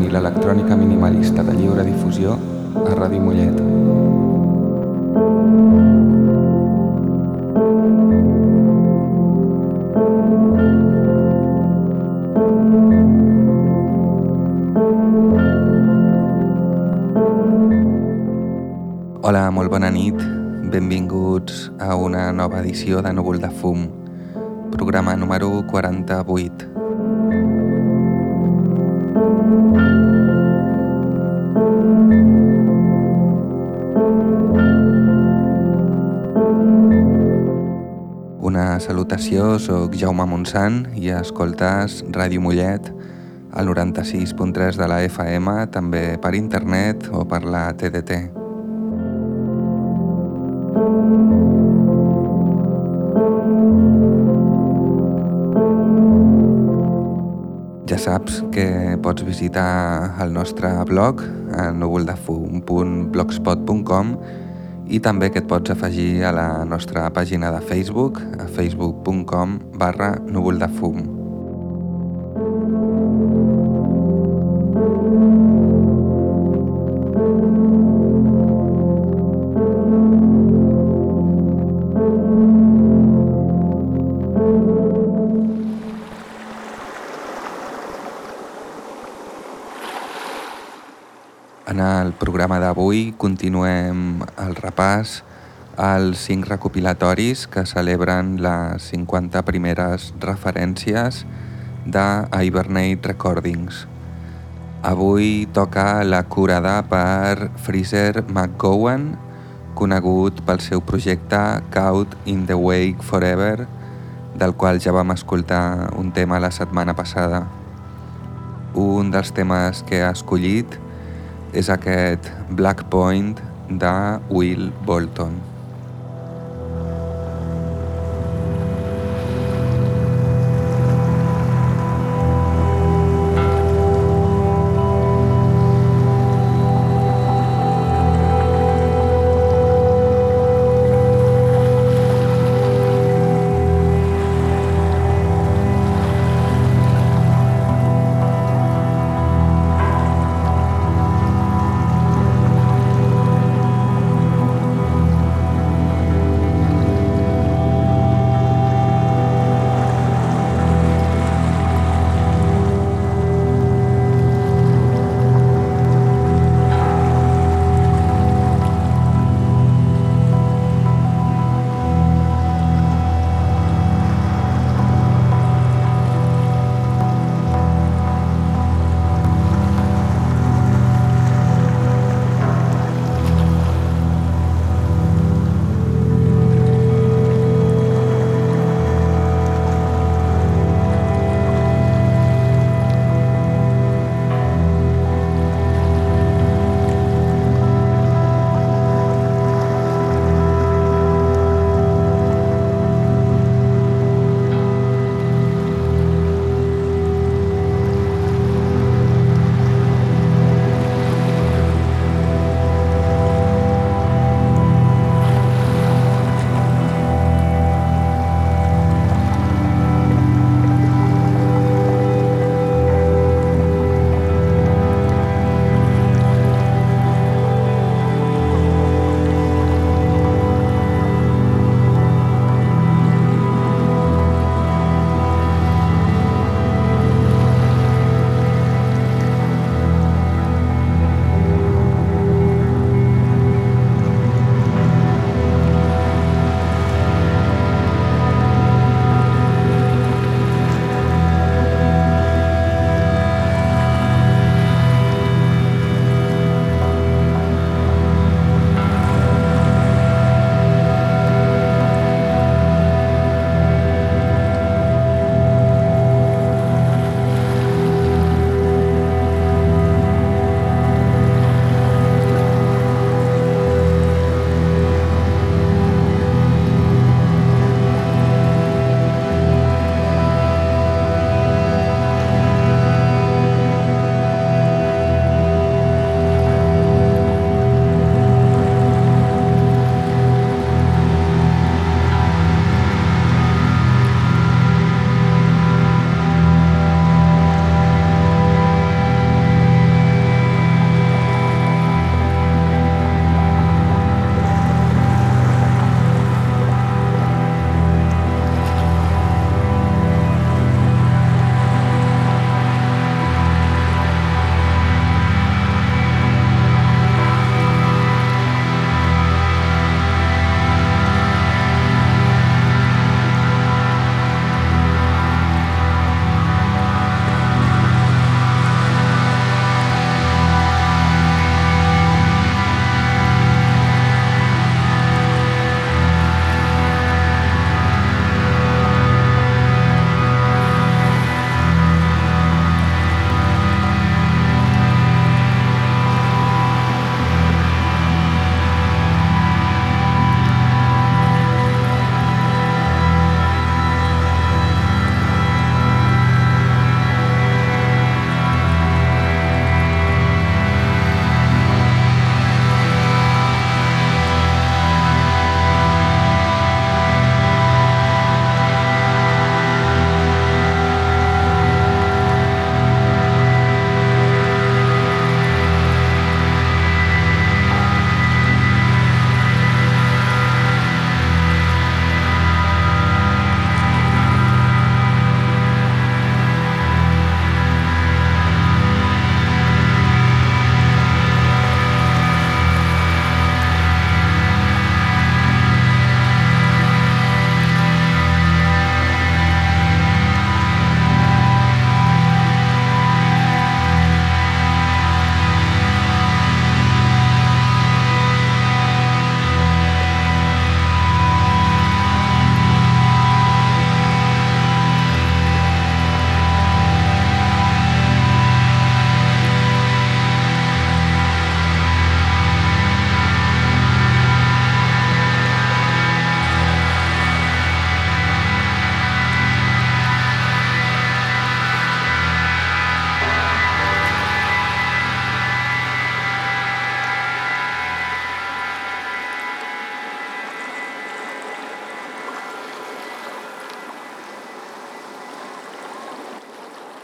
i l'electrònica minimalista de lliure difusió a Ràdio Mollet. Hola, molt bona nit. Benvinguts a una nova edició de Núvol de sóc Jaume Montsant i escoltes Ràdio Mollet al 96.3 de la FM, també per internet o per la TDT. Ja saps que pots visitar el nostre blog a núvoldefum.blogspot.com i també que et pots afegir a la nostra pàgina de Facebook a facebook.com barra núvoldefum. En el programa d'avui continuem el repàs als cinc recopilatoris que celebren les 50 primeres referències de Hibernate Recordings. Avui toca la curada per Freezer McGowan, conegut pel seu projecte Caught in the Wake Forever, del qual ja vam escoltar un tema la setmana passada. Un dels temes que ha escollit és aquest Black Point de Will Bolton.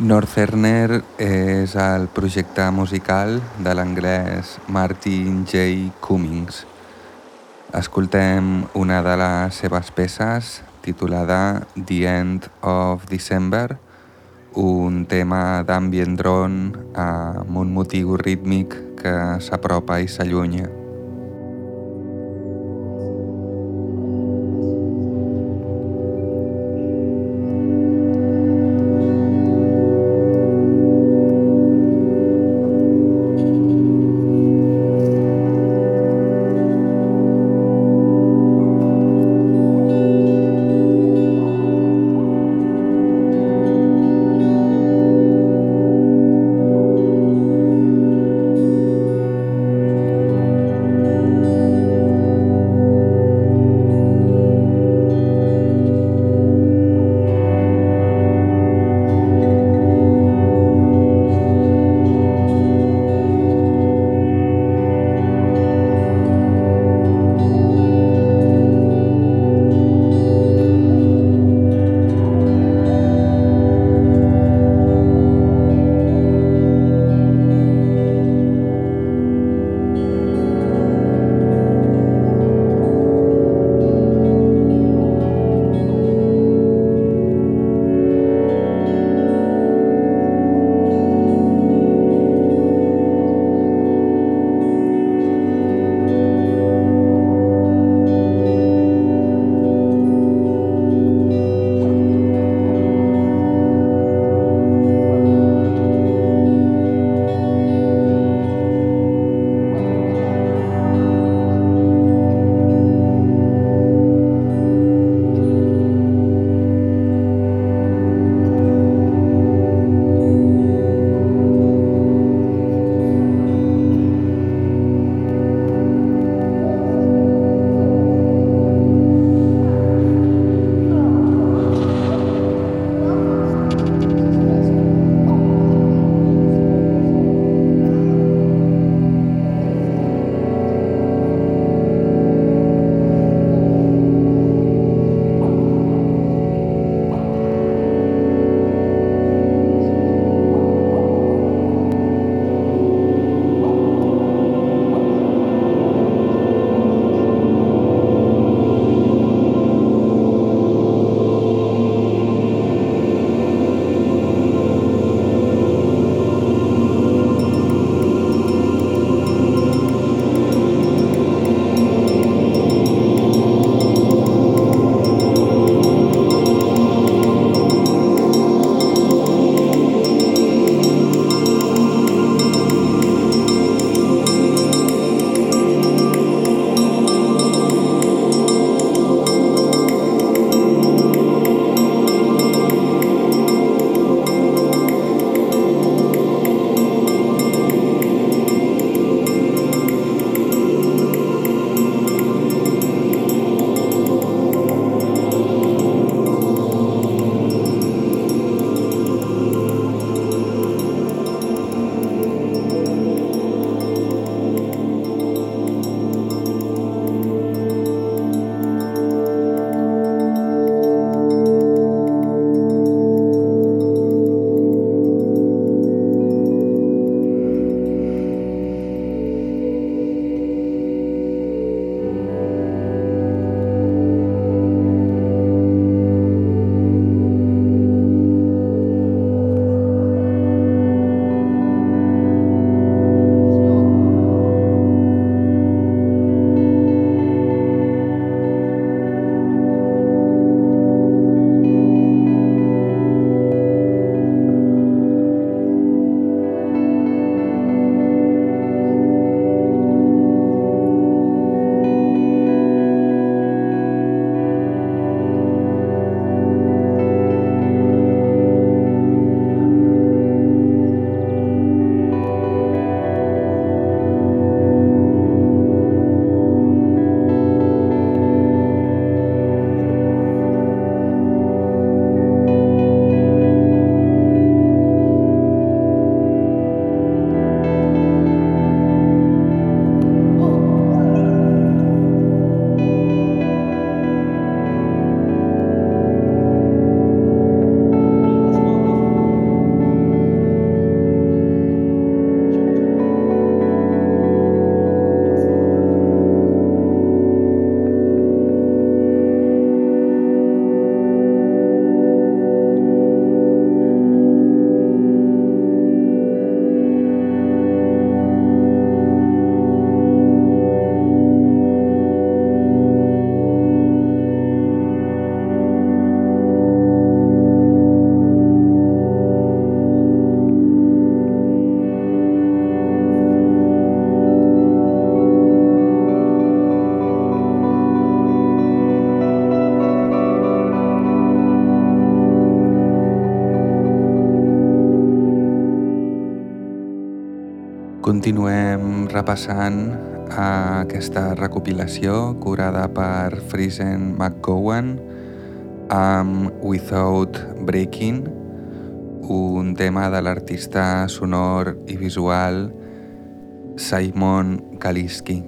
Northerner és el projecte musical de l'anglès Martin J. Cummings. Escoltem una de les seves peces titulada The End of December, un tema d'ambient drone amb un motiu rítmic que s'apropa i s'allunya. Continuem repassant aquesta recopilació curada per Friesen McGowan amb Without Breaking, un tema de l'artista sonor i visual Simon Kaliski.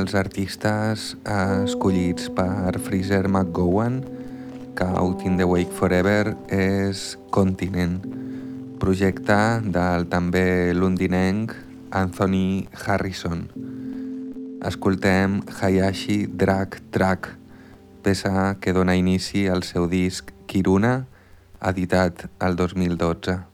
Dels artistes escollits per Freezer McGowan, que Out in the Wake Forever, és Continent, projecte del també londinenc Anthony Harrison. Escoltem Hayashi Drag Track, peça que dona inici al seu disc Kiruna, editat el 2012.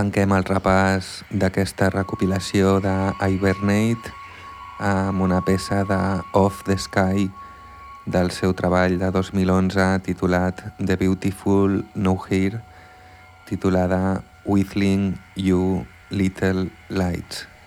Tanquem el repàs d'aquesta recopilació de Hibernate amb una peça de Off the Sky del seu treball de 2011 titulat The Beautiful No Here, titulada Whistling You Little Lights.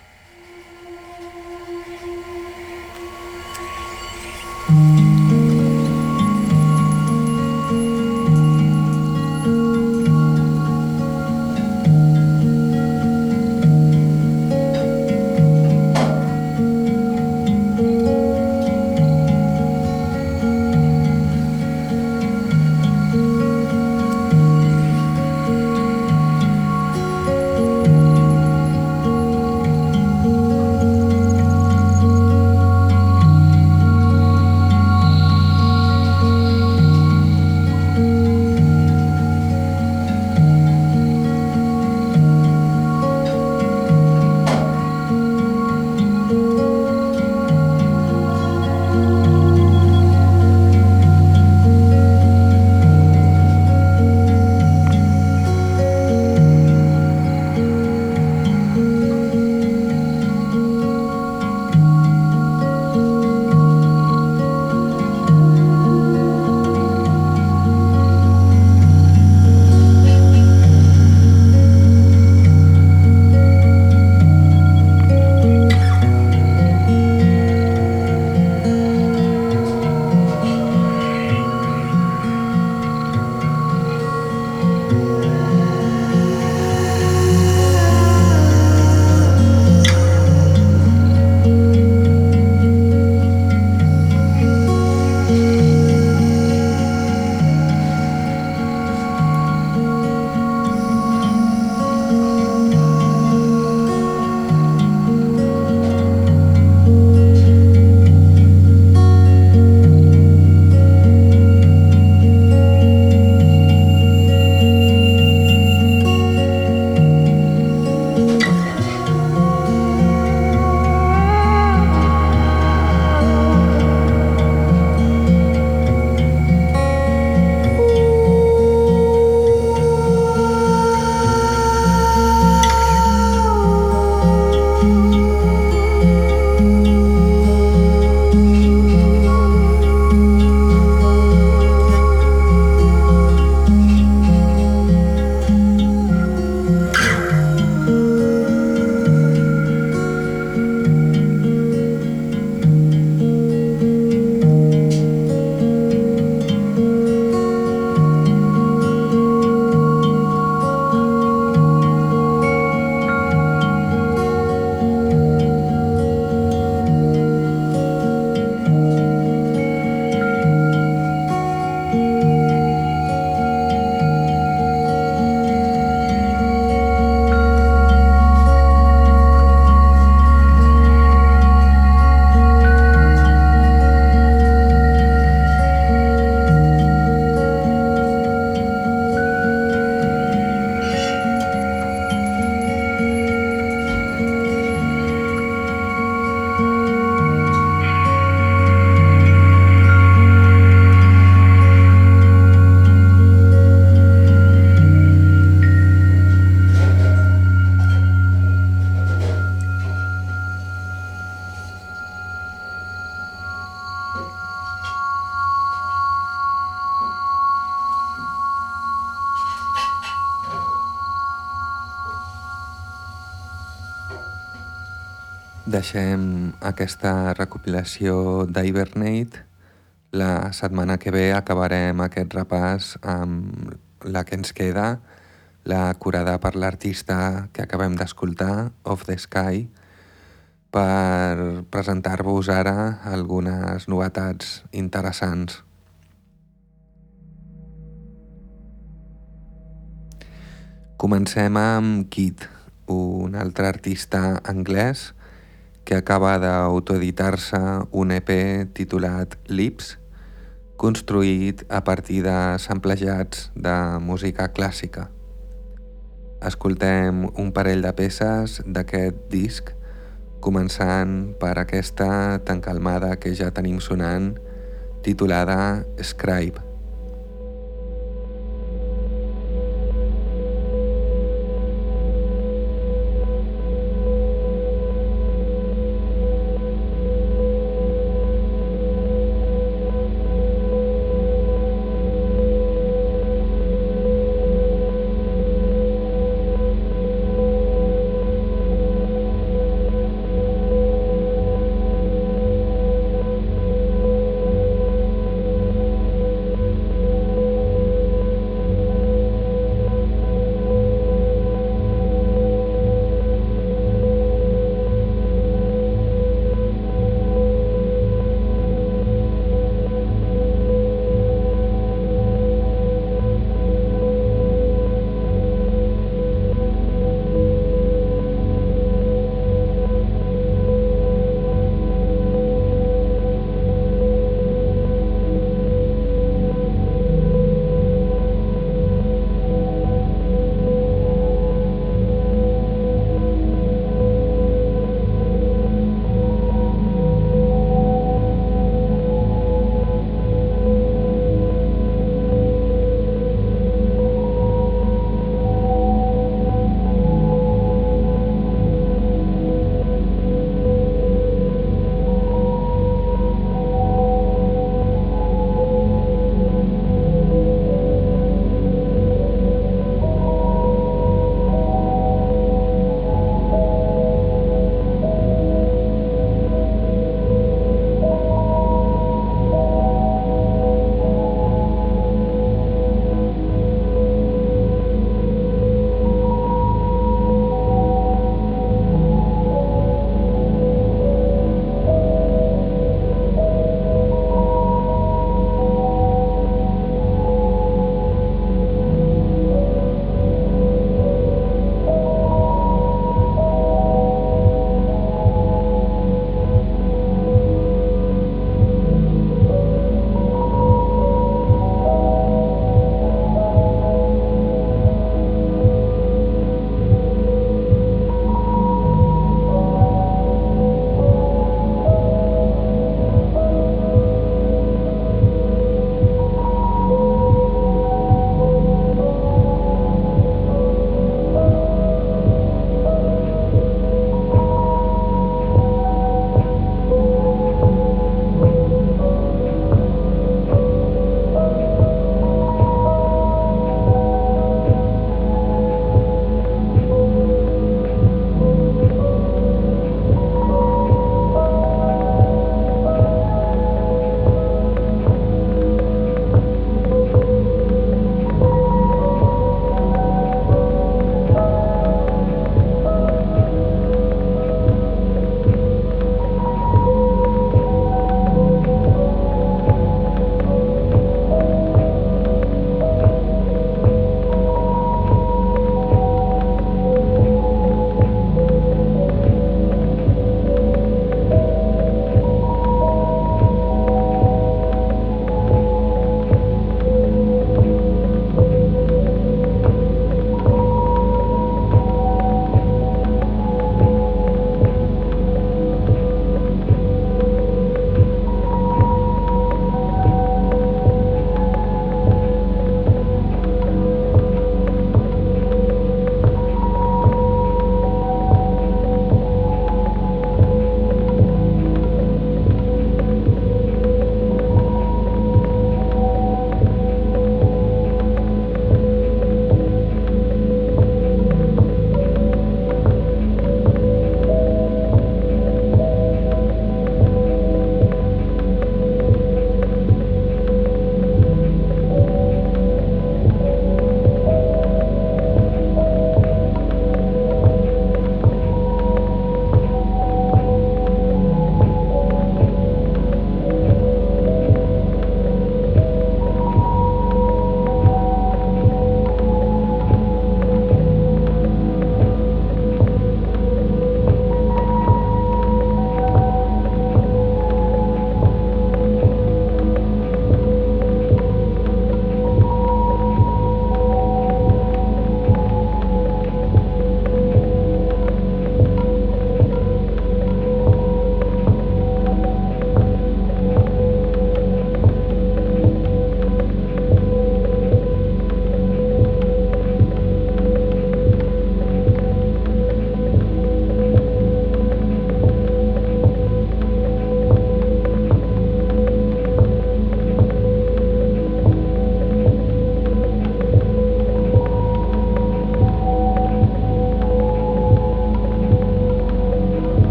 Deixem aquesta recopilació d'Hibernate. La setmana que ve acabarem aquest repàs amb la que ens queda, la curada per l'artista que acabem d'escoltar, Of the Sky, per presentar-vos ara algunes novetats interessants. Comencem amb Kid, un altre artista anglès que acaba d'autoeditar-se un EP titulat Lips, construït a partir de samplejats de música clàssica. Escoltem un parell de peces d'aquest disc, començant per aquesta tan calmada que ja tenim sonant, titulada Scribe.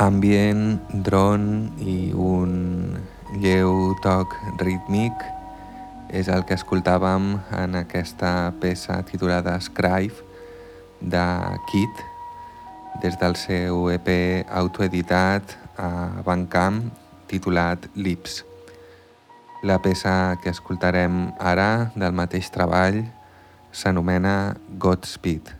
Ambient, dron i un lleu toc rítmic és el que escoltàvem en aquesta peça titulada Scribe de Kit des del seu EP autoeditat a Bandcamp titulat Lips. La peça que escoltarem ara del mateix treball s'anomena Godspeed.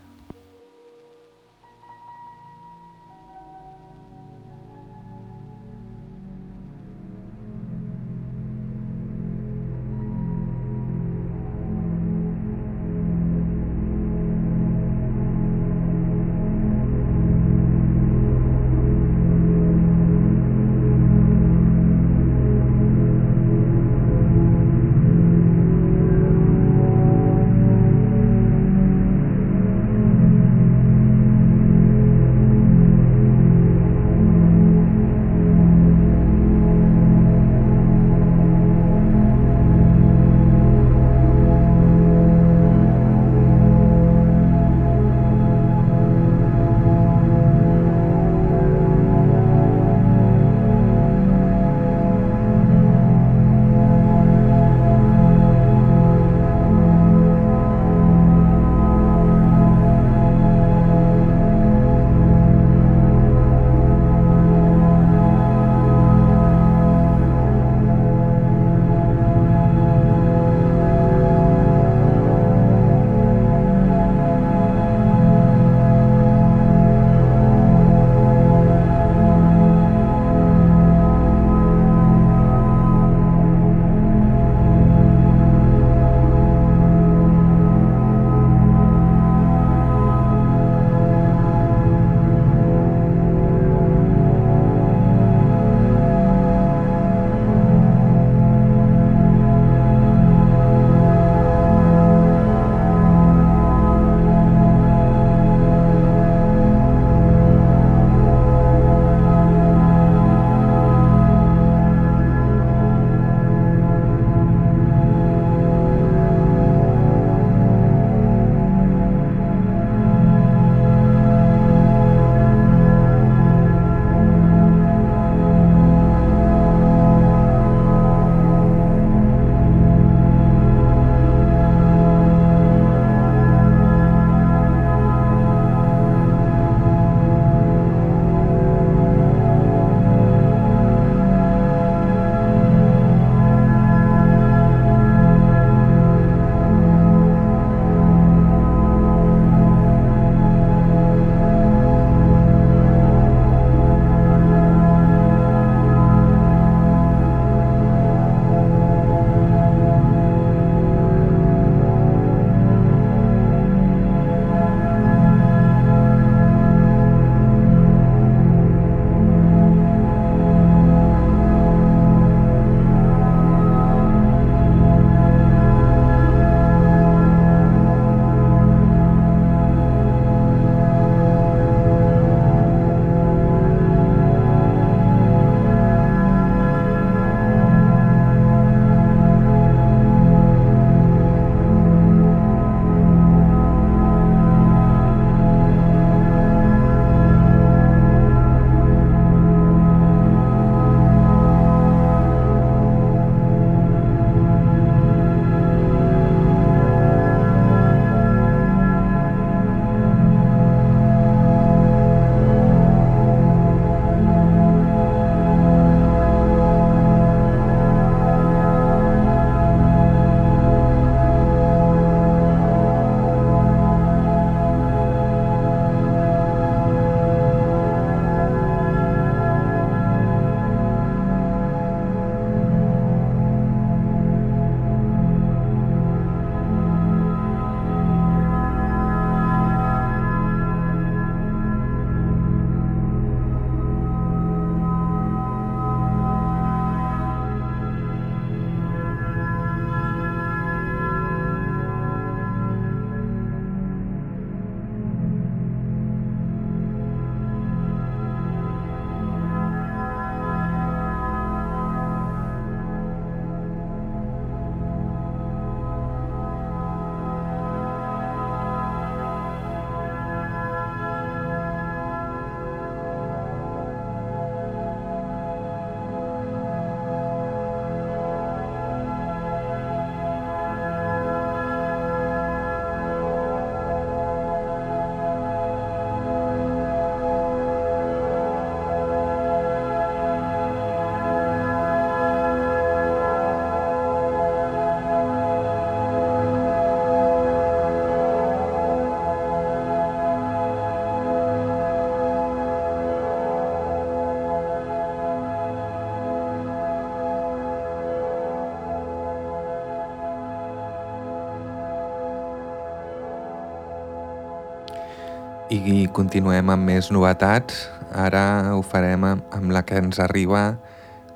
I continuem amb més novetats. Ara ho farem amb la que ens arriba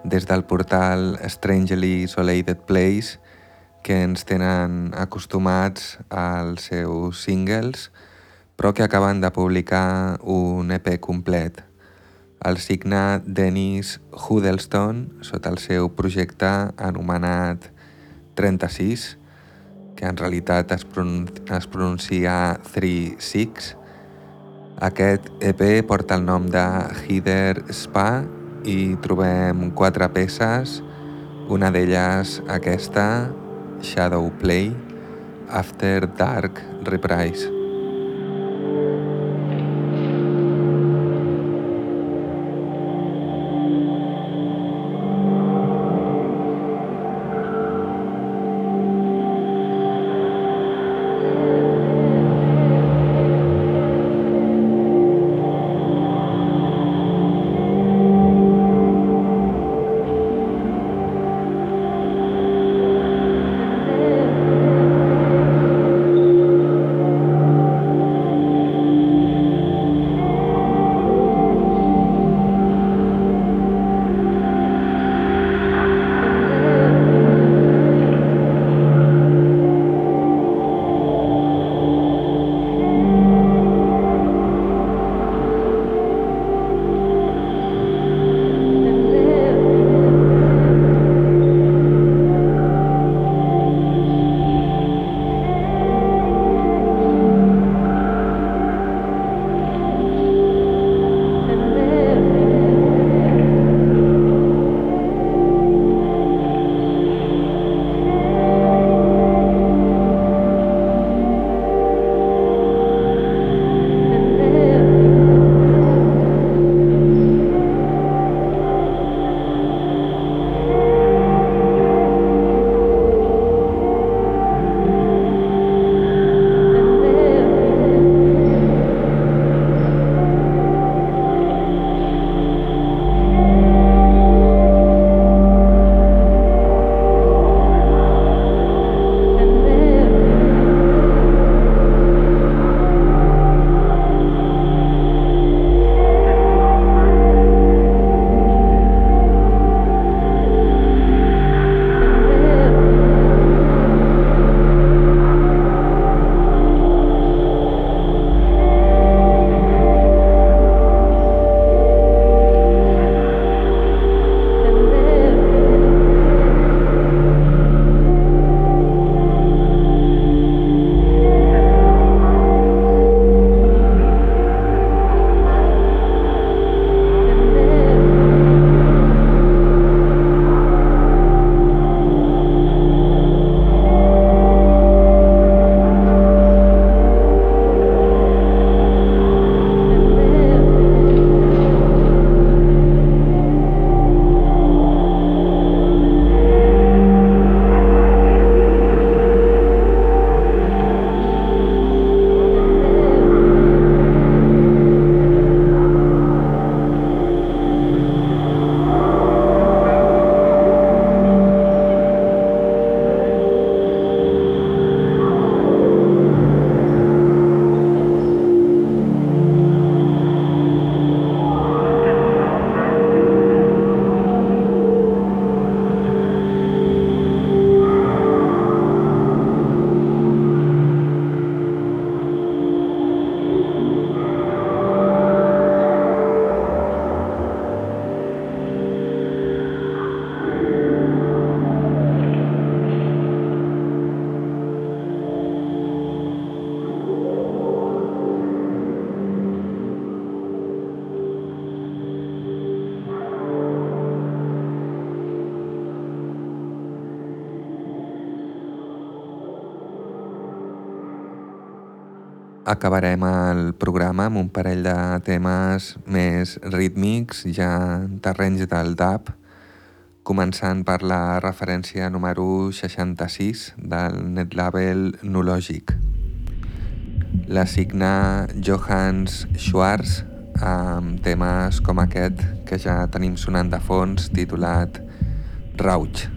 des del portal Strangely Isolated Place, que ens tenen acostumats als seus singles, però que acaben de publicar un EP complet. El signa Dennis Huddleston sota el seu projecte anomenat 36, que en realitat es, es pronuncia 36, aquest EP porta el nom de Heather Spa i trobem quatre peces, una d'elles aquesta, Shadow Play, After Dark Reprise. Acabarem el programa amb un parell de temes més rítmics, ja en terrenys del dub, començant per la referència número 66 del netlabel Nulogic. La signa Johannes Schwarz amb temes com aquest que ja tenim sonant de fons titulat Rauch.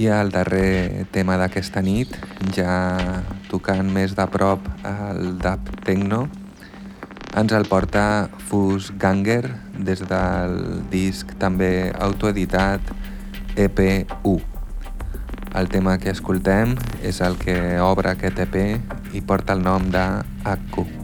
I el darrer tema d'aquesta nit, ja tocant més de prop el dub techno, ens el porta Fus Ganger des del disc també autoeditat EP1. El tema que escoltem és el que obre aquest EP i porta el nom de Akku.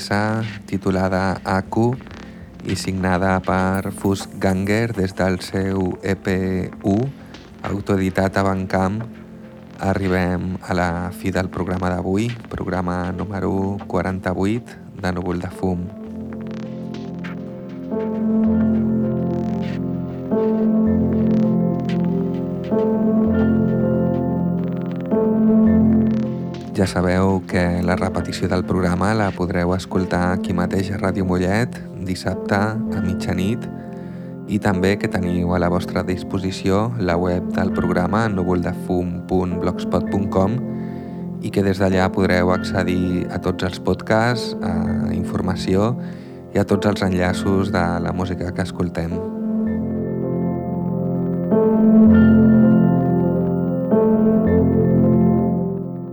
Peça titulada Aku i signada per Fus Ganger des del seu EP1, autoeditat a Bancamp, arribem a la fi del programa d'avui, programa número 48 de Núvol de Fum. Ja sabeu que la repetició del programa la podreu escoltar aquí mateix a Ràdio Mollet dissabte a mitjanit i també que teniu a la vostra disposició la web del programa núvoldefum.blogspot.com i que des d'allà podreu accedir a tots els podcasts, a informació i a tots els enllaços de la música que escoltem.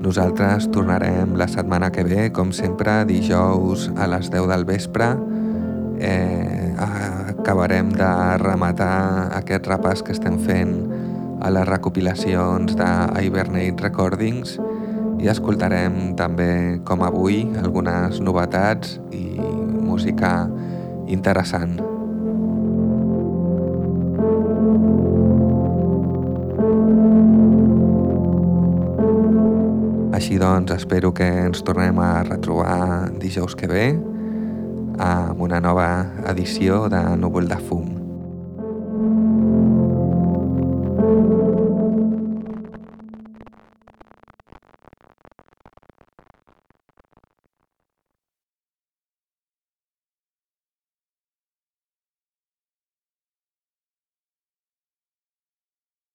Nosaltres tornarem la setmana que ve, com sempre, dijous a les 10 del vespre. Eh, acabarem de rematar aquest repàs que estem fent a les recopilacions de Hibernate Recordings i escoltarem també, com avui, algunes novetats i música interessant. Així doncs, espero que ens tornem a retrobar dijous que ve amb una nova edició de Núvol de Fum.